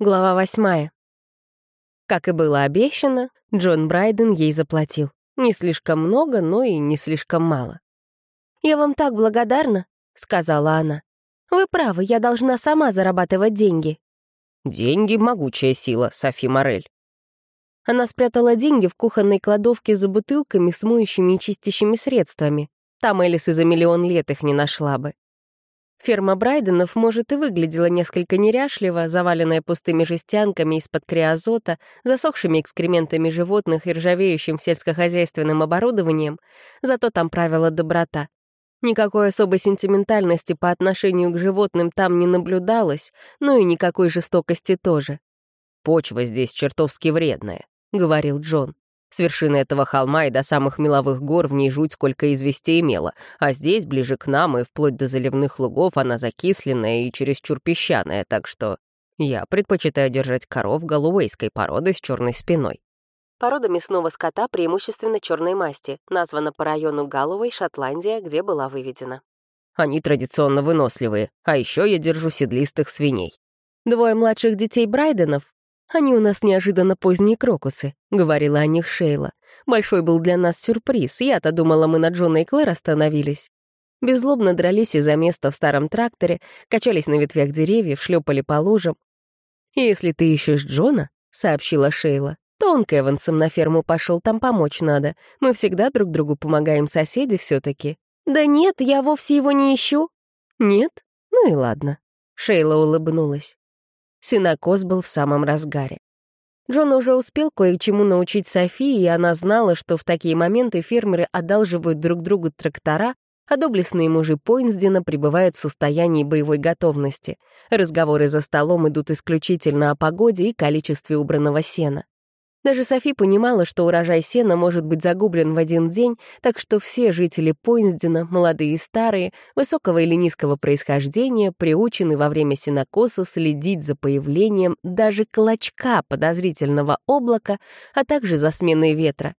Глава восьмая. Как и было обещано, Джон Брайден ей заплатил. Не слишком много, но и не слишком мало. «Я вам так благодарна», — сказала она. «Вы правы, я должна сама зарабатывать деньги». «Деньги — могучая сила, Софи Морель». Она спрятала деньги в кухонной кладовке за бутылками с моющими и чистящими средствами. Там Элис и за миллион лет их не нашла бы. Ферма Брайденов, может, и выглядела несколько неряшливо, заваленная пустыми жестянками из-под криозота, засохшими экскрементами животных и ржавеющим сельскохозяйственным оборудованием, зато там правила доброта. Никакой особой сентиментальности по отношению к животным там не наблюдалось, но и никакой жестокости тоже. «Почва здесь чертовски вредная», — говорил Джон. С вершины этого холма и до самых меловых гор в ней жуть сколько известей имела, а здесь, ближе к нам и вплоть до заливных лугов, она закисленная и чересчур песчаная, так что я предпочитаю держать коров галуэйской породы с черной спиной. Порода мясного скота преимущественно черной масти, названа по району Галлоуэй, Шотландия, где была выведена. Они традиционно выносливые, а еще я держу седлистых свиней. Двое младших детей Брайденов «Они у нас неожиданно поздние крокусы», — говорила о них Шейла. «Большой был для нас сюрприз, я-то думала, мы на Джона и Клэр остановились». Беззлобно дрались из-за места в старом тракторе, качались на ветвях деревьев, шлепали по лужам. «Если ты ищешь Джона», — сообщила Шейла, то он к Эвансам на ферму пошел, там помочь надо. Мы всегда друг другу помогаем, соседи все таки «Да нет, я вовсе его не ищу». «Нет? Ну и ладно». Шейла улыбнулась. Синокос был в самом разгаре. Джон уже успел кое-чему научить Софии, и она знала, что в такие моменты фермеры одалживают друг другу трактора, а доблестные мужи Пойнсдена пребывают в состоянии боевой готовности. Разговоры за столом идут исключительно о погоде и количестве убранного сена. Даже Софи понимала, что урожай сена может быть загублен в один день, так что все жители Пойнсдена, молодые и старые, высокого или низкого происхождения, приучены во время сенокоса следить за появлением даже клочка подозрительного облака, а также за сменой ветра.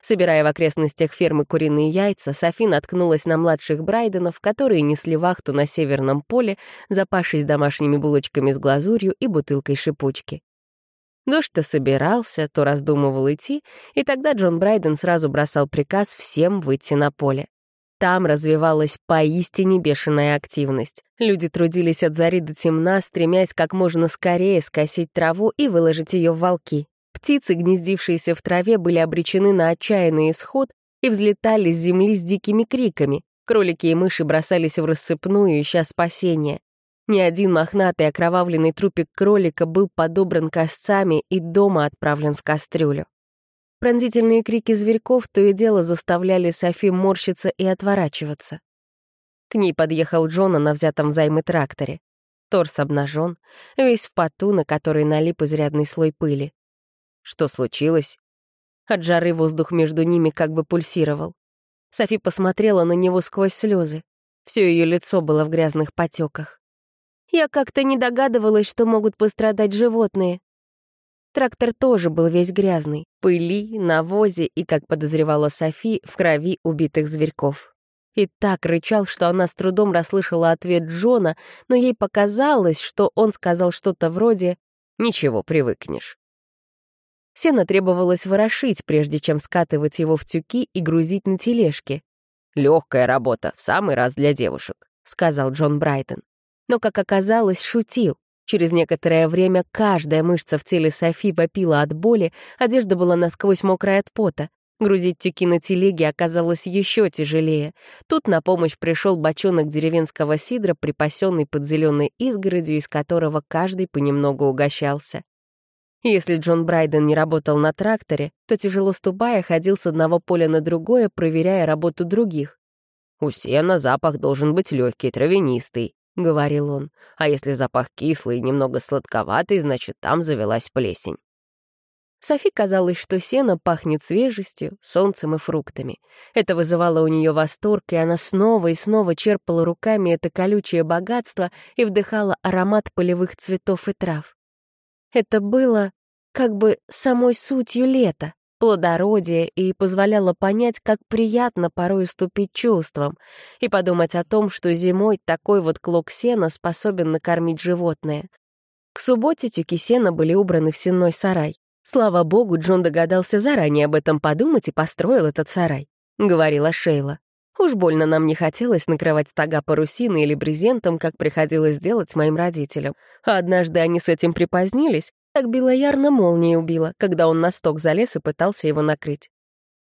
Собирая в окрестностях фермы куриные яйца, Софи наткнулась на младших Брайденов, которые несли вахту на северном поле, запавшись домашними булочками с глазурью и бутылкой шипучки. Дождь то собирался, то раздумывал идти, и тогда Джон Брайден сразу бросал приказ всем выйти на поле. Там развивалась поистине бешеная активность. Люди трудились от зари до темна, стремясь как можно скорее скосить траву и выложить ее в волки. Птицы, гнездившиеся в траве, были обречены на отчаянный исход и взлетали с земли с дикими криками. Кролики и мыши бросались в рассыпную, ища спасения. Ни один мохнатый окровавленный трупик кролика был подобран косцами и дома отправлен в кастрюлю. Пронзительные крики зверьков то и дело заставляли Софи морщиться и отворачиваться. К ней подъехал Джона на взятом взаймы тракторе. Торс обнажен, весь в поту, на который налип изрядный слой пыли. Что случилось? От жары воздух между ними как бы пульсировал. Софи посмотрела на него сквозь слезы. Все ее лицо было в грязных потеках. Я как-то не догадывалась, что могут пострадать животные. Трактор тоже был весь грязный, пыли, навозе и, как подозревала Софи, в крови убитых зверьков. И так рычал, что она с трудом расслышала ответ Джона, но ей показалось, что он сказал что-то вроде «Ничего, привыкнешь». Сено требовалось ворошить, прежде чем скатывать его в тюки и грузить на тележке. «Легкая работа, в самый раз для девушек», — сказал Джон Брайтон но, как оказалось, шутил. Через некоторое время каждая мышца в теле Софи вопила от боли, одежда была насквозь мокрая от пота. Грузить тюки на телеге оказалось еще тяжелее. Тут на помощь пришел бочонок деревенского сидра, припасенный под зеленой изгородью, из которого каждый понемногу угощался. Если Джон Брайден не работал на тракторе, то тяжело ступая ходил с одного поля на другое, проверяя работу других. «У сена запах должен быть легкий, травянистый», — говорил он. «А если запах кислый и немного сладковатый, значит, там завелась плесень». Софи казалось, что сено пахнет свежестью, солнцем и фруктами. Это вызывало у нее восторг, и она снова и снова черпала руками это колючее богатство и вдыхала аромат полевых цветов и трав. Это было как бы самой сутью лета плодородие и позволяло понять, как приятно порой уступить чувствам и подумать о том, что зимой такой вот клок сена способен накормить животное. К субботе тюки сена были убраны в сенной сарай. Слава богу, Джон догадался заранее об этом подумать и построил этот сарай, — говорила Шейла. Уж больно нам не хотелось накрывать стога парусиной или брезентом, как приходилось делать моим родителям. А однажды они с этим припозднились, так Белоярна молнией убила, когда он на сток залез и пытался его накрыть.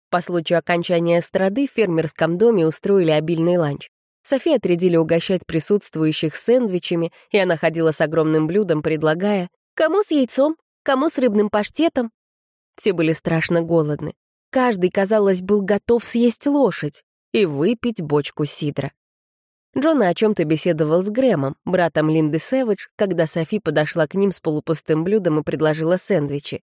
По случаю окончания эстрады в фермерском доме устроили обильный ланч. Софи отрядили угощать присутствующих сэндвичами, и она ходила с огромным блюдом, предлагая «Кому с яйцом? Кому с рыбным паштетом?» Все были страшно голодны. Каждый, казалось, был готов съесть лошадь и выпить бочку сидра. Джона о чем-то беседовал с Грэмом, братом Линды Сэвидж, когда Софи подошла к ним с полупустым блюдом и предложила сэндвичи.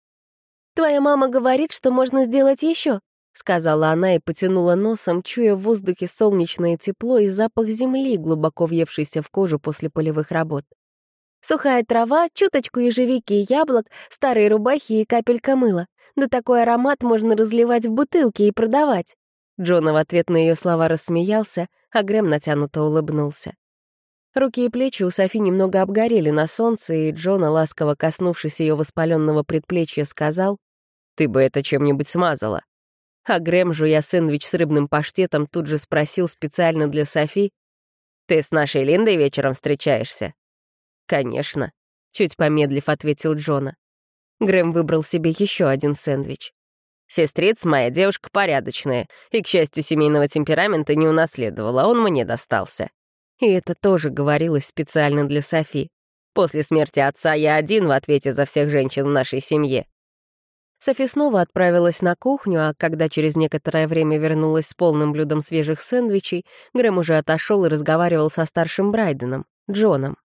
«Твоя мама говорит, что можно сделать еще», — сказала она и потянула носом, чуя в воздухе солнечное тепло и запах земли, глубоко въевшийся в кожу после полевых работ. «Сухая трава, чуточку ежевики и яблок, старые рубахи и капелька мыла. Да такой аромат можно разливать в бутылки и продавать». Джона в ответ на ее слова рассмеялся, а Грэм натянуто улыбнулся. Руки и плечи у Софи немного обгорели на солнце, и Джона, ласково коснувшись ее воспаленного предплечья, сказал, «Ты бы это чем-нибудь смазала». А Грэм, жуя сэндвич с рыбным паштетом, тут же спросил специально для Софи, «Ты с нашей Линдой вечером встречаешься?» «Конечно», — чуть помедлив ответил Джона. Грэм выбрал себе еще один сэндвич. Сестрица моя девушка порядочная, и, к счастью, семейного темперамента не унаследовала, он мне достался. И это тоже говорилось специально для Софи. После смерти отца я один в ответе за всех женщин в нашей семье. Софи снова отправилась на кухню, а когда через некоторое время вернулась с полным блюдом свежих сэндвичей, Грэм уже отошел и разговаривал со старшим Брайденом, Джоном.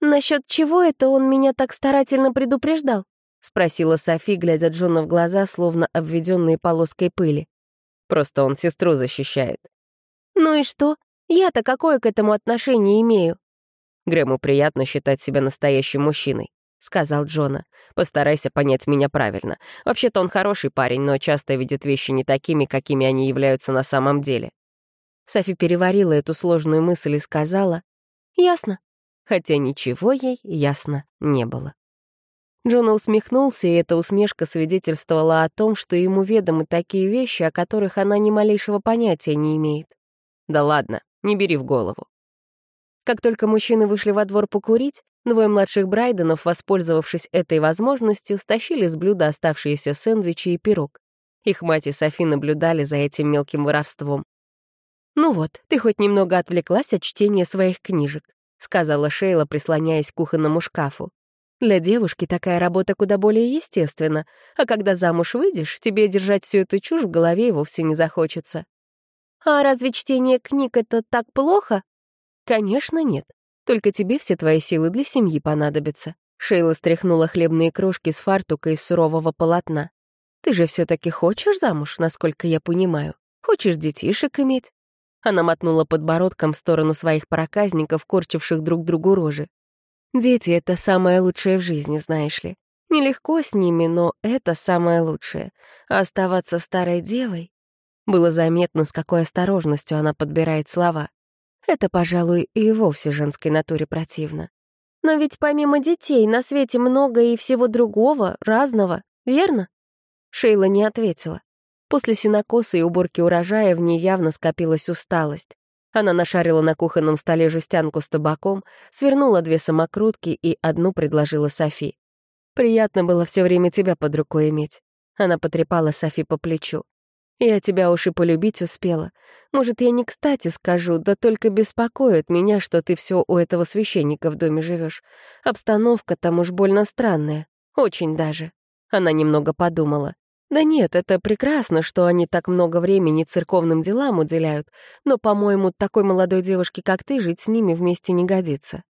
«Насчет чего это он меня так старательно предупреждал?» — спросила Софи, глядя Джона в глаза, словно обведенные полоской пыли. «Просто он сестру защищает». «Ну и что? Я-то какое к этому отношение имею?» «Грэму приятно считать себя настоящим мужчиной», — сказал Джона. «Постарайся понять меня правильно. Вообще-то он хороший парень, но часто видит вещи не такими, какими они являются на самом деле». Софи переварила эту сложную мысль и сказала «Ясно», хотя ничего ей ясно не было. Джона усмехнулся, и эта усмешка свидетельствовала о том, что ему ведомы такие вещи, о которых она ни малейшего понятия не имеет. «Да ладно, не бери в голову». Как только мужчины вышли во двор покурить, двое младших Брайденов, воспользовавшись этой возможностью, стащили с блюда оставшиеся сэндвичи и пирог. Их мать и Софи наблюдали за этим мелким воровством. «Ну вот, ты хоть немного отвлеклась от чтения своих книжек», — сказала Шейла, прислоняясь к кухонному шкафу. Для девушки такая работа куда более естественна, а когда замуж выйдешь, тебе держать всю эту чушь в голове и вовсе не захочется. А разве чтение книг — это так плохо? Конечно, нет. Только тебе все твои силы для семьи понадобятся. Шейла стряхнула хлебные крошки с фартука из сурового полотна. Ты же все таки хочешь замуж, насколько я понимаю? Хочешь детишек иметь? Она мотнула подбородком в сторону своих проказников, корчивших друг другу рожи. Дети — это самое лучшее в жизни, знаешь ли. Нелегко с ними, но это самое лучшее. А оставаться старой девой... Было заметно, с какой осторожностью она подбирает слова. Это, пожалуй, и вовсе женской натуре противно. Но ведь помимо детей на свете много и всего другого, разного, верно? Шейла не ответила. После синокоса и уборки урожая в ней явно скопилась усталость. Она нашарила на кухонном столе жестянку с табаком, свернула две самокрутки и одну предложила Софи. «Приятно было все время тебя под рукой иметь». Она потрепала Софи по плечу. «Я тебя уж и полюбить успела. Может, я не кстати скажу, да только беспокоит меня, что ты все у этого священника в доме живешь. Обстановка там уж больно странная. Очень даже». Она немного подумала. Да нет, это прекрасно, что они так много времени церковным делам уделяют, но, по-моему, такой молодой девушке, как ты, жить с ними вместе не годится.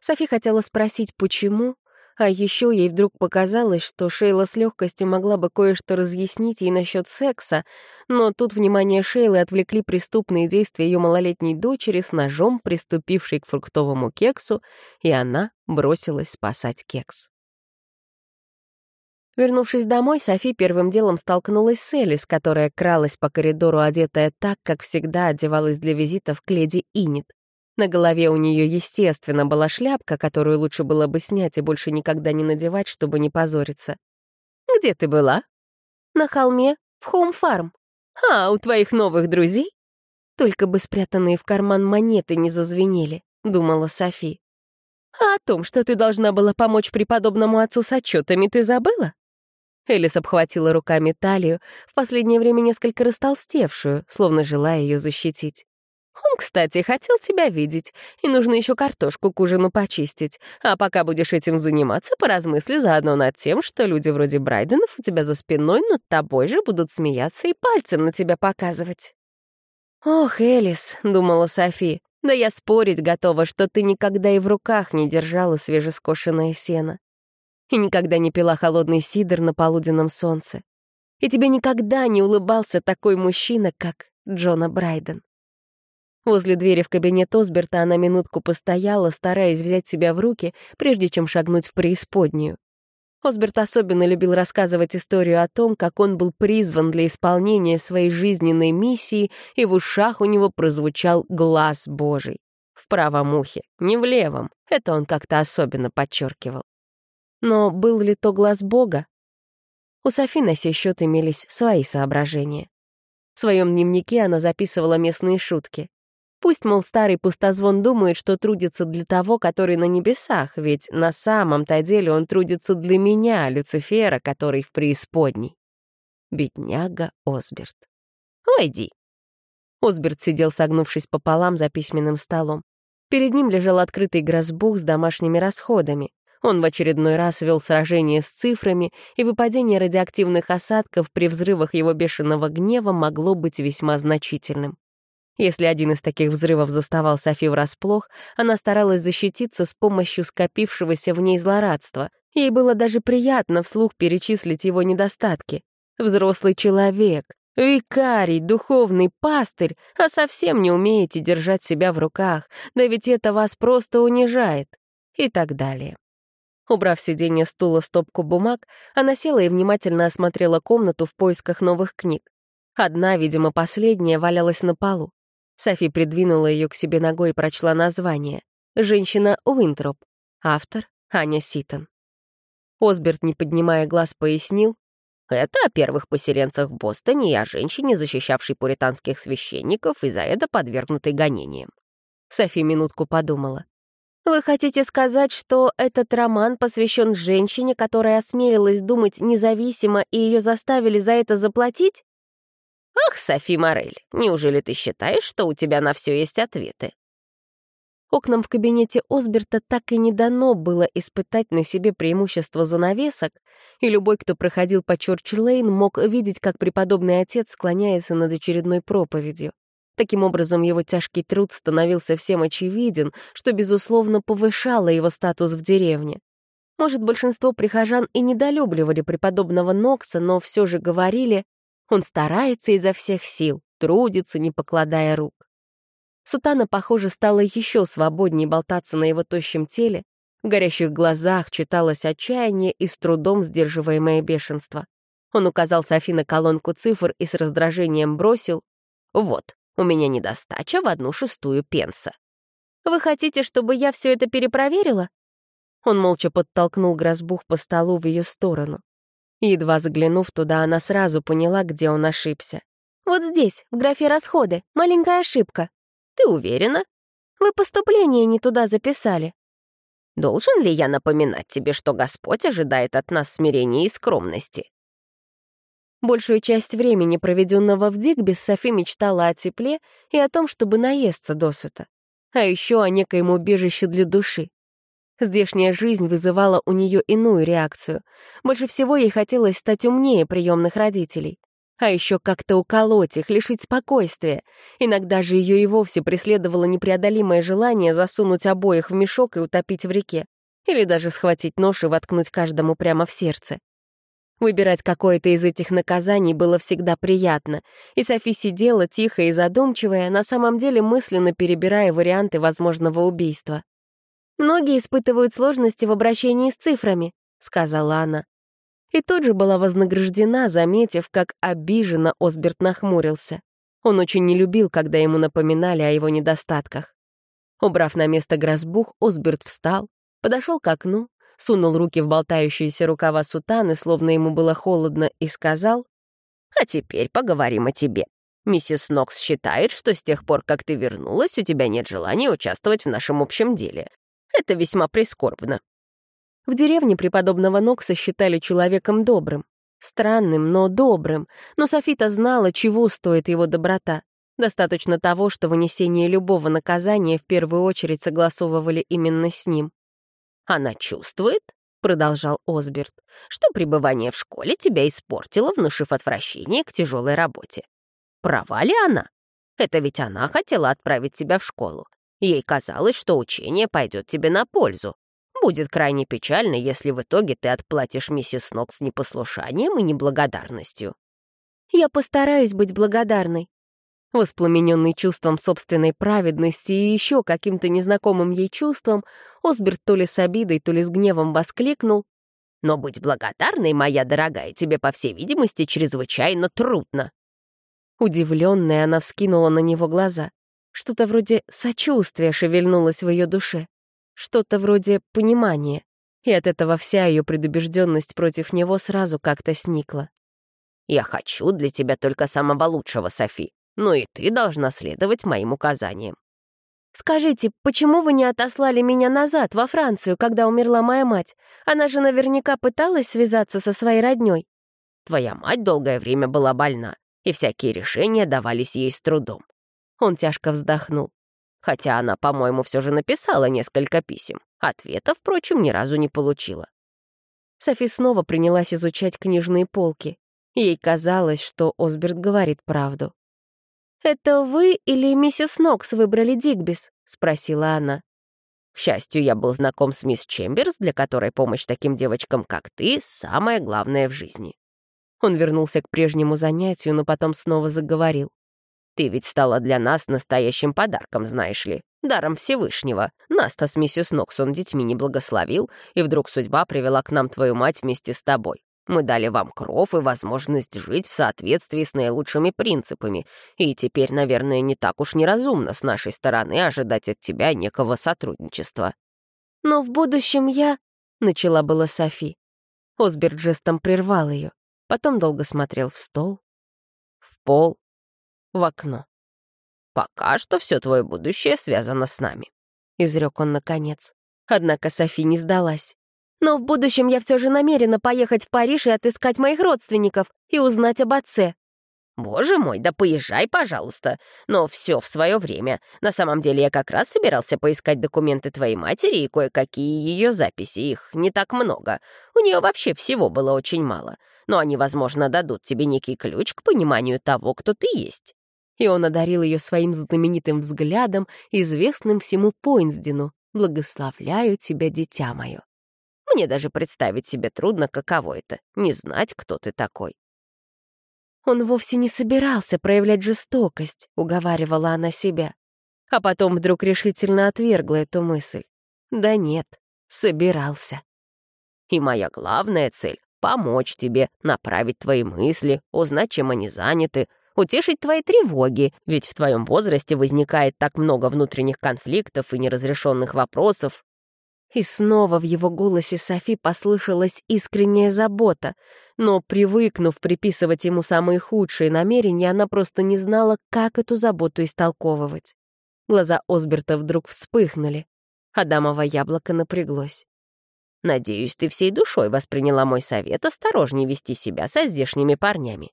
Софи хотела спросить, почему, а еще ей вдруг показалось, что Шейла с легкостью могла бы кое-что разъяснить ей насчет секса, но тут внимание Шейлы отвлекли преступные действия ее малолетней дочери с ножом, приступившей к фруктовому кексу, и она бросилась спасать кекс. Вернувшись домой, Софи первым делом столкнулась с Элис, которая кралась по коридору, одетая так, как всегда одевалась для визитов к леди Инит. На голове у нее, естественно, была шляпка, которую лучше было бы снять и больше никогда не надевать, чтобы не позориться. «Где ты была?» «На холме, в Хоум-фарм». «А, у твоих новых друзей?» «Только бы спрятанные в карман монеты не зазвенели», — думала Софи. «А о том, что ты должна была помочь преподобному отцу с отчетами, ты забыла?» Элис обхватила руками талию, в последнее время несколько растолстевшую, словно желая ее защитить. «Он, кстати, хотел тебя видеть, и нужно еще картошку к ужину почистить. А пока будешь этим заниматься, поразмысли заодно над тем, что люди вроде Брайденов у тебя за спиной над тобой же будут смеяться и пальцем на тебя показывать». «Ох, Элис», — думала Софи, — «да я спорить готова, что ты никогда и в руках не держала свежескошенное сено и никогда не пила холодный сидр на полуденном солнце. И тебе никогда не улыбался такой мужчина, как Джона Брайден. Возле двери в кабинет Осберта она минутку постояла, стараясь взять себя в руки, прежде чем шагнуть в преисподнюю. Осберт особенно любил рассказывать историю о том, как он был призван для исполнения своей жизненной миссии, и в ушах у него прозвучал глаз Божий. В правом ухе, не в левом. Это он как-то особенно подчеркивал. Но был ли то глаз Бога? У Софи на сей счет имелись свои соображения. В своем дневнике она записывала местные шутки. Пусть, мол, старый пустозвон думает, что трудится для того, который на небесах, ведь на самом-то деле он трудится для меня, Люцифера, который в преисподней. Бедняга Осберт. «Войди». Осберт сидел, согнувшись пополам за письменным столом. Перед ним лежал открытый грозбух с домашними расходами. Он в очередной раз вел сражение с цифрами, и выпадение радиоактивных осадков при взрывах его бешеного гнева могло быть весьма значительным. Если один из таких взрывов заставал Софи врасплох, она старалась защититься с помощью скопившегося в ней злорадства. Ей было даже приятно вслух перечислить его недостатки. Взрослый человек, викарий, духовный пастырь, а совсем не умеете держать себя в руках, да ведь это вас просто унижает. И так далее. Убрав сиденье стула стопку бумаг, она села и внимательно осмотрела комнату в поисках новых книг. Одна, видимо, последняя, валялась на полу. Софи придвинула ее к себе ногой и прочла название. «Женщина Уинтроп». Автор — Аня Ситон. Осберт, не поднимая глаз, пояснил. «Это о первых поселенцах в Бостоне и о женщине, защищавшей пуританских священников и за это подвергнутой гонениям». Софи минутку подумала. Вы хотите сказать, что этот роман посвящен женщине, которая осмелилась думать независимо, и ее заставили за это заплатить? Ах, Софи Морель, неужели ты считаешь, что у тебя на все есть ответы? Окнам в кабинете Осберта так и не дано было испытать на себе преимущество занавесок, и любой, кто проходил по Чорч-Лейн, мог видеть, как преподобный отец склоняется над очередной проповедью. Таким образом, его тяжкий труд становился всем очевиден, что, безусловно, повышало его статус в деревне. Может, большинство прихожан и недолюбливали преподобного Нокса, но все же говорили, он старается изо всех сил, трудится, не покладая рук. Сутана, похоже, стала еще свободнее болтаться на его тощем теле, в горящих глазах читалось отчаяние и с трудом сдерживаемое бешенство. Он указал Софи на колонку цифр и с раздражением бросил «Вот, у меня недостача в одну шестую пенса. Вы хотите, чтобы я все это перепроверила?» Он молча подтолкнул грозбух по столу в ее сторону. Едва заглянув туда, она сразу поняла, где он ошибся. «Вот здесь, в графе «Расходы», маленькая ошибка. Ты уверена? Вы поступление не туда записали. Должен ли я напоминать тебе, что Господь ожидает от нас смирения и скромности? Большую часть времени, проведенного в Дигби, Софи мечтала о тепле и о том, чтобы наесться досыта. А еще о некоем убежище для души. Здешняя жизнь вызывала у нее иную реакцию. Больше всего ей хотелось стать умнее приемных родителей. А еще как-то уколоть их, лишить спокойствия. Иногда же ее и вовсе преследовало непреодолимое желание засунуть обоих в мешок и утопить в реке. Или даже схватить нож и воткнуть каждому прямо в сердце. Выбирать какое-то из этих наказаний было всегда приятно, и Софи сидела тихо и задумчивая, на самом деле мысленно перебирая варианты возможного убийства. «Многие испытывают сложности в обращении с цифрами», — сказала она. И тут же была вознаграждена, заметив, как обиженно Осберт нахмурился. Он очень не любил, когда ему напоминали о его недостатках. Убрав на место грозбух, Осберт встал, подошел к окну, сунул руки в болтающиеся рукава сутаны, словно ему было холодно, и сказал, «А теперь поговорим о тебе. Миссис Нокс считает, что с тех пор, как ты вернулась, у тебя нет желания участвовать в нашем общем деле. Это весьма прискорбно». В деревне преподобного Нокса считали человеком добрым. Странным, но добрым. Но Софита знала, чего стоит его доброта. Достаточно того, что вынесение любого наказания в первую очередь согласовывали именно с ним. «Она чувствует, — продолжал Осберт, — что пребывание в школе тебя испортило, внушив отвращение к тяжелой работе. Права ли она? Это ведь она хотела отправить тебя в школу. Ей казалось, что учение пойдет тебе на пользу. Будет крайне печально, если в итоге ты отплатишь миссис Нокс непослушанием и неблагодарностью. «Я постараюсь быть благодарной», Воспламененный чувством собственной праведности и еще каким-то незнакомым ей чувством, Осберт то ли с обидой, то ли с гневом воскликнул. «Но быть благодарной, моя дорогая, тебе, по всей видимости, чрезвычайно трудно». Удивленная, она вскинула на него глаза. Что-то вроде сочувствия шевельнулось в ее душе. Что-то вроде понимания. И от этого вся ее предубежденность против него сразу как-то сникла. «Я хочу для тебя только самого лучшего, Софи но и ты должна следовать моим указаниям. «Скажите, почему вы не отослали меня назад, во Францию, когда умерла моя мать? Она же наверняка пыталась связаться со своей роднёй». «Твоя мать долгое время была больна, и всякие решения давались ей с трудом». Он тяжко вздохнул. Хотя она, по-моему, все же написала несколько писем. Ответа, впрочем, ни разу не получила. Софи снова принялась изучать книжные полки. Ей казалось, что Осберт говорит правду. «Это вы или миссис Нокс выбрали Дигбис?» — спросила она. К счастью, я был знаком с мисс Чемберс, для которой помощь таким девочкам, как ты, самое главное в жизни. Он вернулся к прежнему занятию, но потом снова заговорил. «Ты ведь стала для нас настоящим подарком, знаешь ли, даром Всевышнего. Нас-то с миссис Нокс он детьми не благословил, и вдруг судьба привела к нам твою мать вместе с тобой. Мы дали вам кров и возможность жить в соответствии с наилучшими принципами, и теперь, наверное, не так уж неразумно с нашей стороны ожидать от тебя некого сотрудничества». «Но в будущем я...» — начала была Софи. Осберт жестом прервал ее, потом долго смотрел в стол, в пол, в окно. «Пока что все твое будущее связано с нами», — изрек он наконец. Однако Софи не сдалась. Но в будущем я все же намерена поехать в Париж и отыскать моих родственников и узнать об отце». «Боже мой, да поезжай, пожалуйста. Но все в свое время. На самом деле я как раз собирался поискать документы твоей матери и кое-какие ее записи. Их не так много. У нее вообще всего было очень мало. Но они, возможно, дадут тебе некий ключ к пониманию того, кто ты есть». И он одарил ее своим знаменитым взглядом, известным всему Пойнсдену. «Благословляю тебя, дитя мое». Мне даже представить себе трудно, каково это — не знать, кто ты такой. Он вовсе не собирался проявлять жестокость, уговаривала она себя. А потом вдруг решительно отвергла эту мысль. Да нет, собирался. И моя главная цель — помочь тебе, направить твои мысли, узнать, чем они заняты, утешить твои тревоги, ведь в твоем возрасте возникает так много внутренних конфликтов и неразрешенных вопросов, и снова в его голосе Софи послышалась искренняя забота, но, привыкнув приписывать ему самые худшие намерения, она просто не знала, как эту заботу истолковывать. Глаза Осберта вдруг вспыхнули. Адамово яблоко напряглось. «Надеюсь, ты всей душой восприняла мой совет осторожнее вести себя со здешними парнями».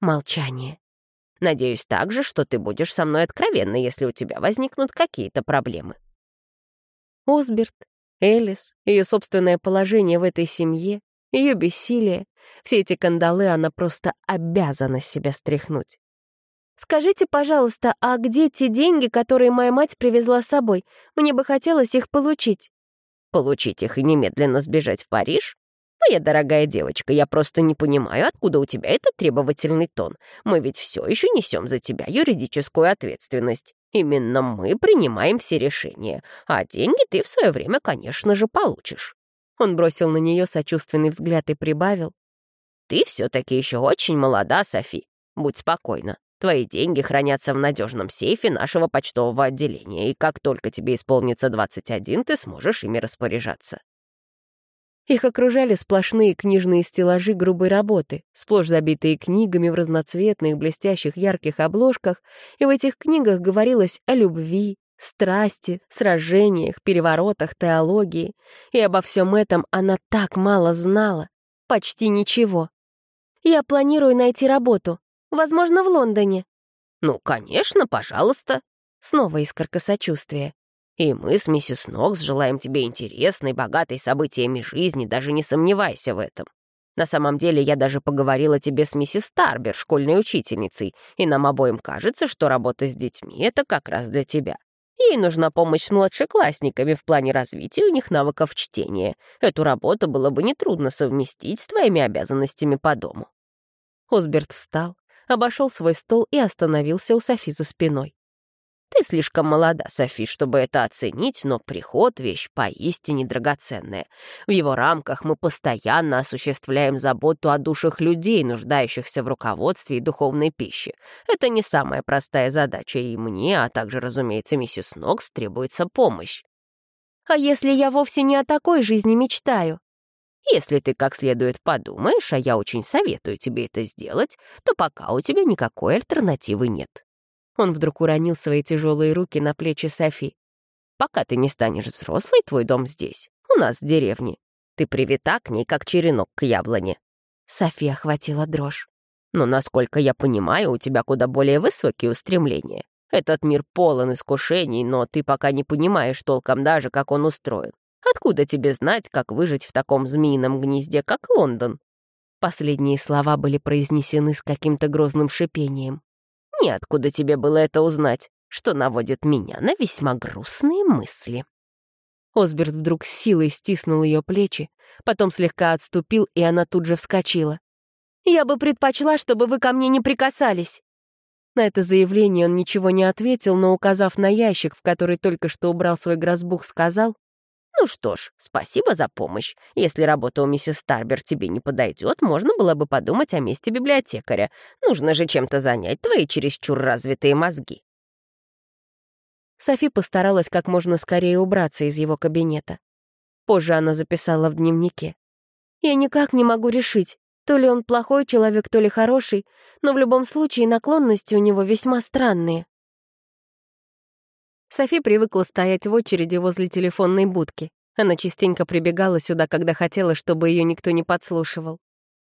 Молчание. «Надеюсь также, что ты будешь со мной откровенна, если у тебя возникнут какие-то проблемы». Осберт Элис, ее собственное положение в этой семье, ее бессилие, все эти кандалы она просто обязана себя стряхнуть. «Скажите, пожалуйста, а где те деньги, которые моя мать привезла с собой? Мне бы хотелось их получить». «Получить их и немедленно сбежать в Париж? Моя дорогая девочка, я просто не понимаю, откуда у тебя этот требовательный тон. Мы ведь все еще несем за тебя юридическую ответственность. Именно мы принимаем все решения, а деньги ты в свое время, конечно же, получишь». Он бросил на нее сочувственный взгляд и прибавил. «Ты все-таки еще очень молода, Софи. Будь спокойна. Твои деньги хранятся в надежном сейфе нашего почтового отделения, и как только тебе исполнится 21, ты сможешь ими распоряжаться. Их окружали сплошные книжные стеллажи грубой работы, сплошь забитые книгами в разноцветных, блестящих, ярких обложках, и в этих книгах говорилось о любви, страсти, сражениях, переворотах, теологии. И обо всем этом она так мало знала. Почти ничего. «Я планирую найти работу. Возможно, в Лондоне». «Ну, конечно, пожалуйста». Снова искорка сочувствия. И мы с миссис Нокс желаем тебе интересной, богатой событиями жизни, даже не сомневайся в этом. На самом деле, я даже поговорила тебе с миссис Тарбер, школьной учительницей, и нам обоим кажется, что работа с детьми — это как раз для тебя. Ей нужна помощь с младшеклассниками в плане развития у них навыков чтения. Эту работу было бы нетрудно совместить с твоими обязанностями по дому». Осберт встал, обошел свой стол и остановился у Софи за спиной. Ты слишком молода, Софи, чтобы это оценить, но приход — вещь поистине драгоценная. В его рамках мы постоянно осуществляем заботу о душах людей, нуждающихся в руководстве и духовной пище. Это не самая простая задача, и мне, а также, разумеется, миссис Нокс требуется помощь. А если я вовсе не о такой жизни мечтаю? Если ты как следует подумаешь, а я очень советую тебе это сделать, то пока у тебя никакой альтернативы нет. Он вдруг уронил свои тяжелые руки на плечи Софи. «Пока ты не станешь взрослой, твой дом здесь, у нас в деревне. Ты привита к ней, как черенок к яблоне». Софи охватила дрожь. «Но, насколько я понимаю, у тебя куда более высокие устремления. Этот мир полон искушений, но ты пока не понимаешь толком даже, как он устроен. Откуда тебе знать, как выжить в таком змеином гнезде, как Лондон?» Последние слова были произнесены с каким-то грозным шипением. Неоткуда тебе было это узнать, что наводит меня на весьма грустные мысли». Осберт вдруг силой стиснул ее плечи, потом слегка отступил, и она тут же вскочила. «Я бы предпочла, чтобы вы ко мне не прикасались». На это заявление он ничего не ответил, но, указав на ящик, в который только что убрал свой грозбух, сказал, «Ну что ж, спасибо за помощь. Если работа у миссис Старбер тебе не подойдет, можно было бы подумать о месте библиотекаря. Нужно же чем-то занять твои чересчур развитые мозги». Софи постаралась как можно скорее убраться из его кабинета. Позже она записала в дневнике. «Я никак не могу решить, то ли он плохой человек, то ли хороший, но в любом случае наклонности у него весьма странные. Софи привыкла стоять в очереди возле телефонной будки. Она частенько прибегала сюда, когда хотела, чтобы ее никто не подслушивал.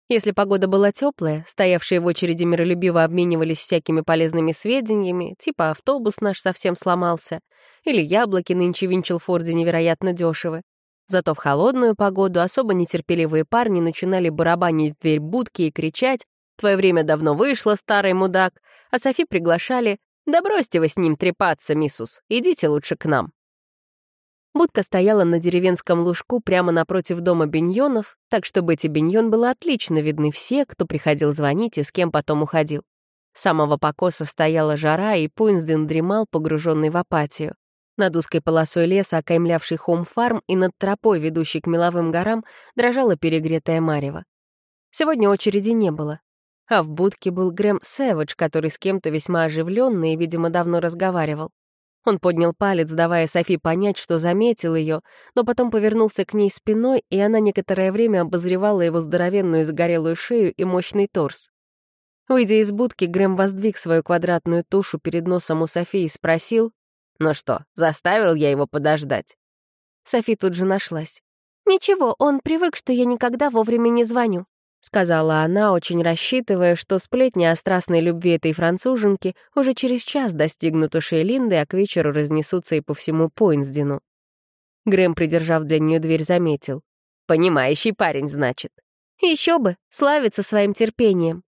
Если погода была теплая, стоявшие в очереди миролюбиво обменивались всякими полезными сведениями, типа автобус наш совсем сломался, или яблоки нынче винчил Форде невероятно дешево. Зато в холодную погоду особо нетерпеливые парни начинали барабанить в дверь будки и кричать «Твое время давно вышло, старый мудак», а Софи приглашали «Да бросьте вы с ним трепаться, миссус, идите лучше к нам». Будка стояла на деревенском лужку прямо напротив дома Беньонов, так что Бетти Беньон было отлично видны все, кто приходил звонить и с кем потом уходил. С самого покоса стояла жара, и Пуинсден дремал, погруженный в апатию. Над узкой полосой леса, окаймлявшей Хоум-фарм, и над тропой, ведущей к меловым горам, дрожала перегретая марево. Сегодня очереди не было. А в будке был Грэм Сэвидж, который с кем-то весьма оживленно и, видимо, давно разговаривал. Он поднял палец, давая Софи понять, что заметил ее, но потом повернулся к ней спиной, и она некоторое время обозревала его здоровенную загорелую шею и мощный торс. Выйдя из будки, Грэм воздвиг свою квадратную тушу перед носом у Софи и спросил, «Ну что, заставил я его подождать?» Софи тут же нашлась. «Ничего, он привык, что я никогда вовремя не звоню. — сказала она, очень рассчитывая, что сплетни о страстной любви этой француженки уже через час достигнут ушей Линды, а к вечеру разнесутся и по всему Пойнсдену. Грэм, придержав для нее дверь, заметил. «Понимающий парень, значит». Еще бы, славится своим терпением.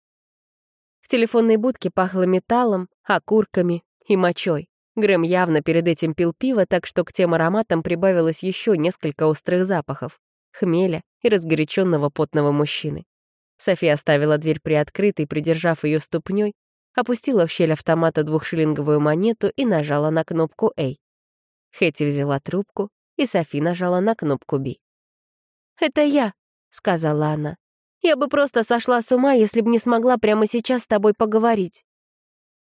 В телефонной будке пахло металлом, окурками и мочой. Грэм явно перед этим пил пиво, так что к тем ароматам прибавилось еще несколько острых запахов — хмеля и разгоряченного потного мужчины. София оставила дверь приоткрытой, придержав ее ступней, опустила в щель автомата двухшиллинговую монету и нажала на кнопку «А». Хэти взяла трубку, и Софи нажала на кнопку «Б». «Это я», — сказала она. «Я бы просто сошла с ума, если бы не смогла прямо сейчас с тобой поговорить».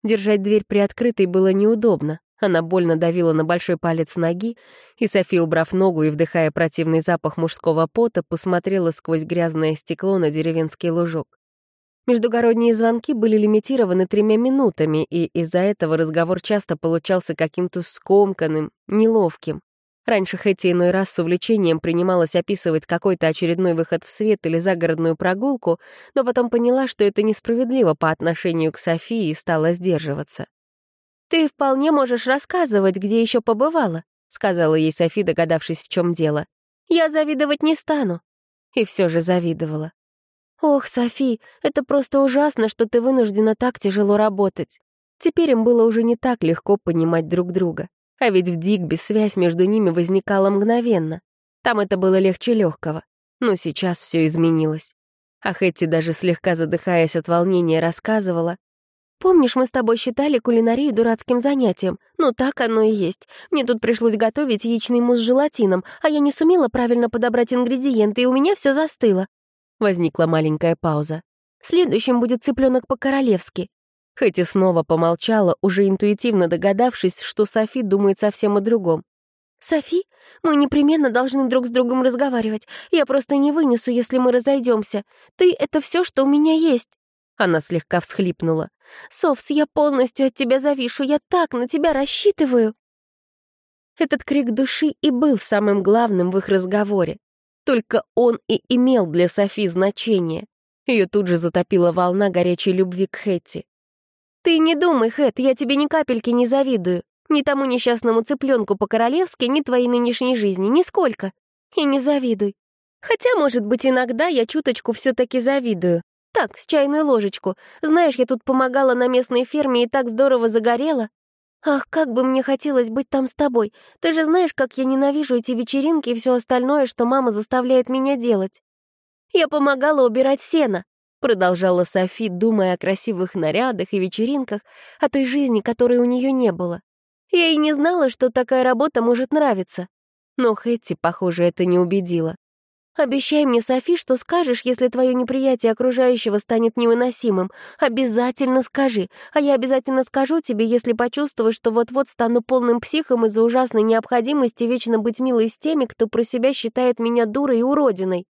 Держать дверь приоткрытой было неудобно. Она больно давила на большой палец ноги, и София, убрав ногу и вдыхая противный запах мужского пота, посмотрела сквозь грязное стекло на деревенский лужок. Междугородние звонки были лимитированы тремя минутами, и из-за этого разговор часто получался каким-то скомканным, неловким. Раньше Хэти иной раз с увлечением принималась описывать какой-то очередной выход в свет или загородную прогулку, но потом поняла, что это несправедливо по отношению к Софии и стала сдерживаться. «Ты вполне можешь рассказывать, где еще побывала», — сказала ей Софи, догадавшись, в чем дело. «Я завидовать не стану». И все же завидовала. «Ох, Софи, это просто ужасно, что ты вынуждена так тяжело работать». Теперь им было уже не так легко понимать друг друга. А ведь в Дигби связь между ними возникала мгновенно. Там это было легче легкого. Но сейчас все изменилось. А Хэтти, даже слегка задыхаясь от волнения, рассказывала. «Помнишь, мы с тобой считали кулинарию дурацким занятием? Ну, так оно и есть. Мне тут пришлось готовить яичный мусс с желатином, а я не сумела правильно подобрать ингредиенты, и у меня все застыло». Возникла маленькая пауза. «Следующим будет цыпленок по-королевски. Хэти снова помолчала, уже интуитивно догадавшись, что Софи думает совсем о другом. «Софи, мы непременно должны друг с другом разговаривать. Я просто не вынесу, если мы разойдемся. Ты — это все, что у меня есть». Она слегка всхлипнула. «Софс, я полностью от тебя завишу. Я так на тебя рассчитываю». Этот крик души и был самым главным в их разговоре. Только он и имел для Софи значение. Ее тут же затопила волна горячей любви к Хэтти. «Ты не думай, Хэт, я тебе ни капельки не завидую. Ни тому несчастному цыпленку по-королевски, ни твоей нынешней жизни, нисколько. И не завидуй. Хотя, может быть, иногда я чуточку все-таки завидую. Так, с чайную ложечку. Знаешь, я тут помогала на местной ферме и так здорово загорела. Ах, как бы мне хотелось быть там с тобой. Ты же знаешь, как я ненавижу эти вечеринки и все остальное, что мама заставляет меня делать. Я помогала убирать сено. Продолжала Софи, думая о красивых нарядах и вечеринках, о той жизни, которой у нее не было. Я и не знала, что такая работа может нравиться. Но Хэтти, похоже, это не убедило. «Обещай мне, Софи, что скажешь, если твое неприятие окружающего станет невыносимым. Обязательно скажи. А я обязательно скажу тебе, если почувствую, что вот-вот стану полным психом из-за ужасной необходимости вечно быть милой с теми, кто про себя считает меня дурой и уродиной».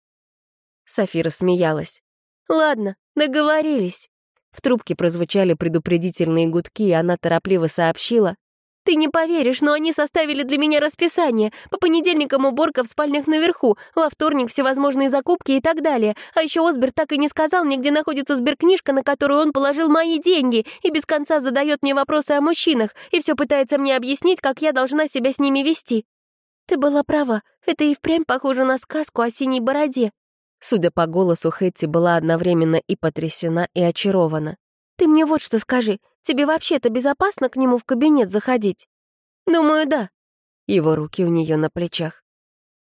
Софи рассмеялась. «Ладно, договорились». В трубке прозвучали предупредительные гудки, и она торопливо сообщила. «Ты не поверишь, но они составили для меня расписание. По понедельникам уборка в спальнях наверху, во вторник всевозможные закупки и так далее. А еще Осбер так и не сказал мне, где находится сберкнижка, на которую он положил мои деньги, и без конца задает мне вопросы о мужчинах, и все пытается мне объяснить, как я должна себя с ними вести. Ты была права, это и впрямь похоже на сказку о синей бороде. Судя по голосу, Хэтти была одновременно и потрясена, и очарована. «Ты мне вот что скажи, тебе вообще-то безопасно к нему в кабинет заходить?» «Думаю, да». Его руки у нее на плечах.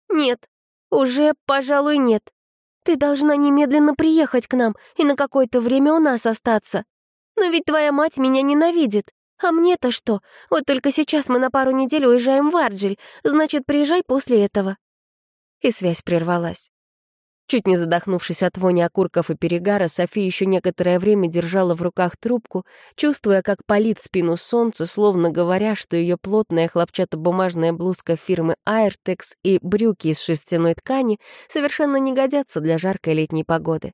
«Нет, уже, пожалуй, нет. Ты должна немедленно приехать к нам и на какое-то время у нас остаться. Но ведь твоя мать меня ненавидит. А мне-то что? Вот только сейчас мы на пару недель уезжаем в Арджиль, значит, приезжай после этого». И связь прервалась. Чуть не задохнувшись от вони окурков и перегара, София еще некоторое время держала в руках трубку, чувствуя, как палит спину солнцу, словно говоря, что ее плотная хлопчатобумажная блузка фирмы Airtex и брюки из шерстяной ткани совершенно не годятся для жаркой летней погоды.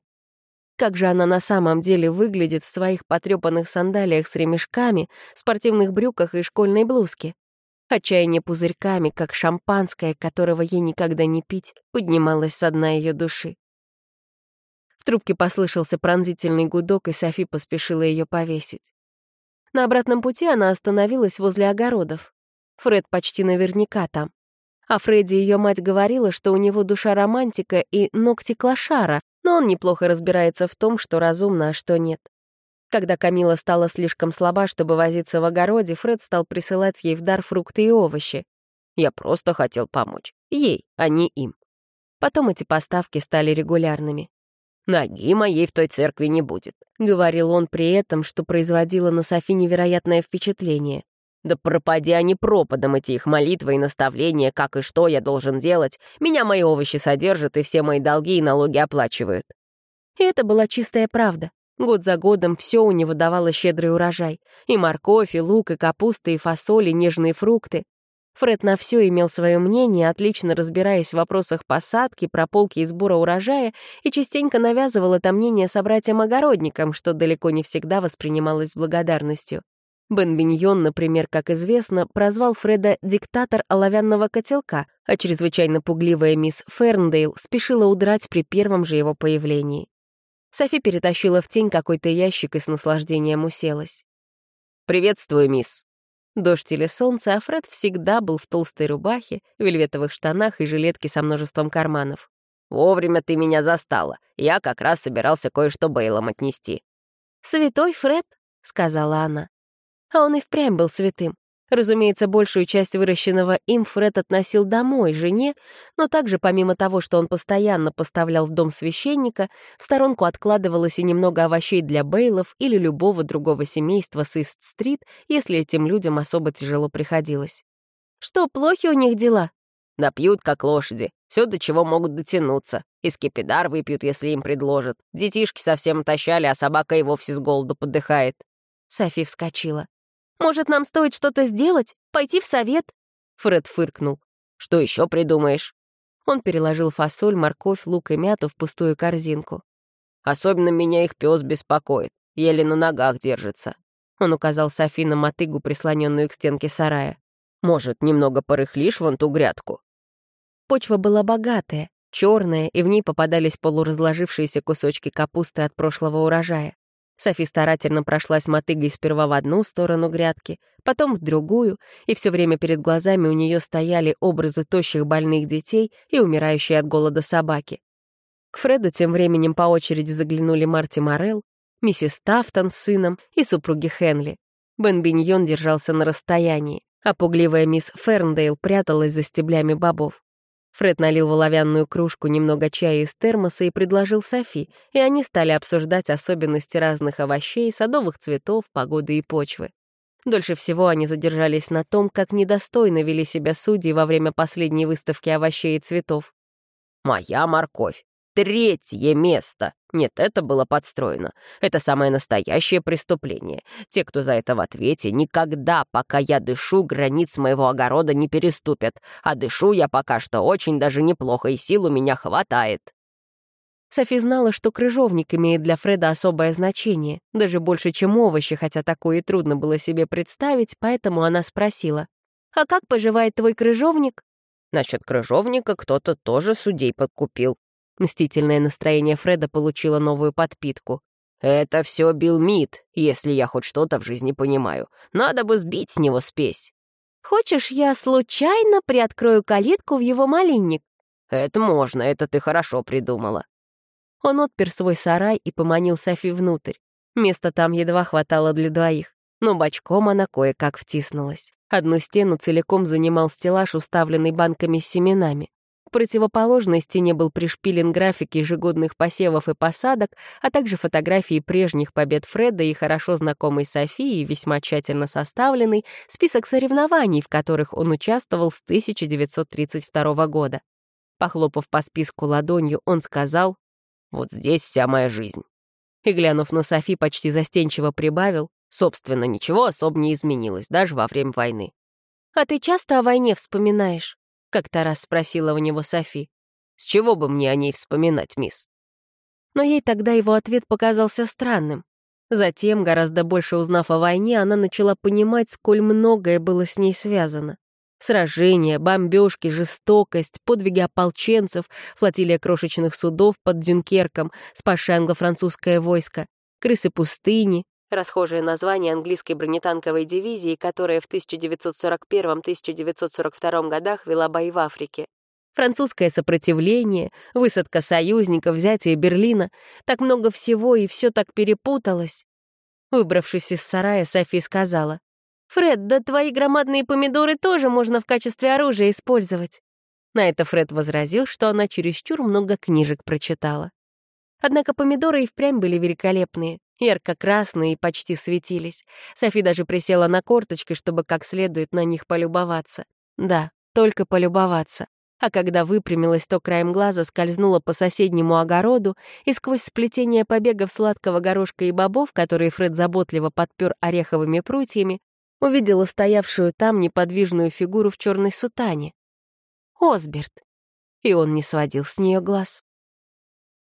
Как же она на самом деле выглядит в своих потрепанных сандалиях с ремешками, спортивных брюках и школьной блузке? Отчаяние пузырьками, как шампанское, которого ей никогда не пить, поднималось со дна ее души. В трубке послышался пронзительный гудок, и Софи поспешила ее повесить. На обратном пути она остановилась возле огородов. Фред почти наверняка там. А Фредди ее мать говорила, что у него душа романтика и ногти клошара, но он неплохо разбирается в том, что разумно, а что нет. Когда Камила стала слишком слаба, чтобы возиться в огороде, Фред стал присылать ей в дар фрукты и овощи. Я просто хотел помочь. Ей, а не им. Потом эти поставки стали регулярными. «Ноги моей в той церкви не будет», — говорил он при этом, что производило на Софи невероятное впечатление. «Да пропади они пропадом, эти их молитвы и наставления, как и что я должен делать. Меня мои овощи содержат, и все мои долги и налоги оплачивают». И это была чистая правда. Год за годом все у него давало щедрый урожай. И морковь, и лук, и капуста, и фасоль, и нежные фрукты. Фред на все имел свое мнение, отлично разбираясь в вопросах посадки, прополки и сбора урожая, и частенько навязывал это мнение собратьям-огородникам, что далеко не всегда воспринималось с благодарностью. Бен Биньон, например, как известно, прозвал Фреда «диктатор оловянного котелка», а чрезвычайно пугливая мисс Ферндейл спешила удрать при первом же его появлении. Софи перетащила в тень какой-то ящик и с наслаждением уселась. «Приветствую, мисс», Дождь или солнце, а Фред всегда был в толстой рубахе, вельветовых штанах и жилетке со множеством карманов. «Вовремя ты меня застала. Я как раз собирался кое-что Бейлом отнести». «Святой Фред», — сказала она. А он и впрямь был святым. Разумеется, большую часть выращенного им Фред относил домой, жене, но также, помимо того, что он постоянно поставлял в дом священника, в сторонку откладывалось и немного овощей для Бейлов или любого другого семейства с Ист-стрит, если этим людям особо тяжело приходилось. «Что, плохи у них дела?» «Напьют, как лошади. Все, до чего могут дотянуться. И скипидар выпьют, если им предложат. Детишки совсем тащали, а собака и вовсе с голоду подыхает». Софи вскочила. Может, нам стоит что-то сделать? Пойти в совет?» Фред фыркнул. «Что еще придумаешь?» Он переложил фасоль, морковь, лук и мяту в пустую корзинку. «Особенно меня их пес беспокоит. Еле на ногах держится». Он указал Софи на мотыгу, прислоненную к стенке сарая. «Может, немного порыхлишь вон ту грядку?» Почва была богатая, черная, и в ней попадались полуразложившиеся кусочки капусты от прошлого урожая. Софи старательно прошлась мотыгой сперва в одну сторону грядки, потом в другую, и все время перед глазами у нее стояли образы тощих больных детей и умирающие от голода собаки. К Фреду тем временем по очереди заглянули Марти Морелл, миссис Тафтон с сыном и супруги Хенли. Бен Биньон держался на расстоянии, а пугливая мисс Ферндейл пряталась за стеблями бобов. Фред налил в оловянную кружку немного чая из термоса и предложил Софи, и они стали обсуждать особенности разных овощей, садовых цветов, погоды и почвы. Дольше всего они задержались на том, как недостойно вели себя судьи во время последней выставки овощей и цветов. «Моя морковь! Третье место! Нет, это было подстроено. Это самое настоящее преступление. Те, кто за это в ответе, никогда, пока я дышу, границ моего огорода не переступят. А дышу я пока что очень даже неплохо, и сил у меня хватает. Софи знала, что крыжовник имеет для Фреда особое значение, даже больше, чем овощи, хотя такое и трудно было себе представить, поэтому она спросила, «А как поживает твой крыжовник?» Насчет крыжовника кто-то тоже судей подкупил. Мстительное настроение Фреда получило новую подпитку. «Это все Билл Мид, если я хоть что-то в жизни понимаю. Надо бы сбить с него спесь». «Хочешь, я случайно приоткрою калитку в его малинник?» «Это можно, это ты хорошо придумала». Он отпер свой сарай и поманил Софи внутрь. Места там едва хватало для двоих, но бочком она кое-как втиснулась. Одну стену целиком занимал стеллаж, уставленный банками с семенами. Противоположной стене был пришпилен график ежегодных посевов и посадок, а также фотографии прежних побед Фреда и хорошо знакомой Софии, весьма тщательно составленный список соревнований, в которых он участвовал с 1932 года. Похлопав по списку ладонью, он сказал «Вот здесь вся моя жизнь». И, глянув на Софи, почти застенчиво прибавил «Собственно, ничего особо не изменилось, даже во время войны». «А ты часто о войне вспоминаешь?» — как-то раз спросила у него Софи. «С чего бы мне о ней вспоминать, мисс?» Но ей тогда его ответ показался странным. Затем, гораздо больше узнав о войне, она начала понимать, сколь многое было с ней связано. Сражения, бомбежки, жестокость, подвиги ополченцев, флотилия крошечных судов под Дюнкерком, спасшее англо-французское войско, крысы пустыни, расхожее название английской бронетанковой дивизии, которая в 1941-1942 годах вела бои в Африке. Французское сопротивление, высадка союзников, взятие Берлина. Так много всего, и все так перепуталось. Выбравшись из сарая, Софи сказала, «Фред, да твои громадные помидоры тоже можно в качестве оружия использовать». На это Фред возразил, что она чересчур много книжек прочитала. Однако помидоры и впрямь были великолепные ярко-красные и почти светились. Софи даже присела на корточки, чтобы как следует на них полюбоваться. Да, только полюбоваться. а когда выпрямилась, то краем глаза скользнула по соседнему огороду и сквозь сплетение побегов сладкого горошка и бобов, которые Фред заботливо подпер ореховыми прутьями, увидела стоявшую там неподвижную фигуру в черной сутане. Осберт. И он не сводил с нее глаз.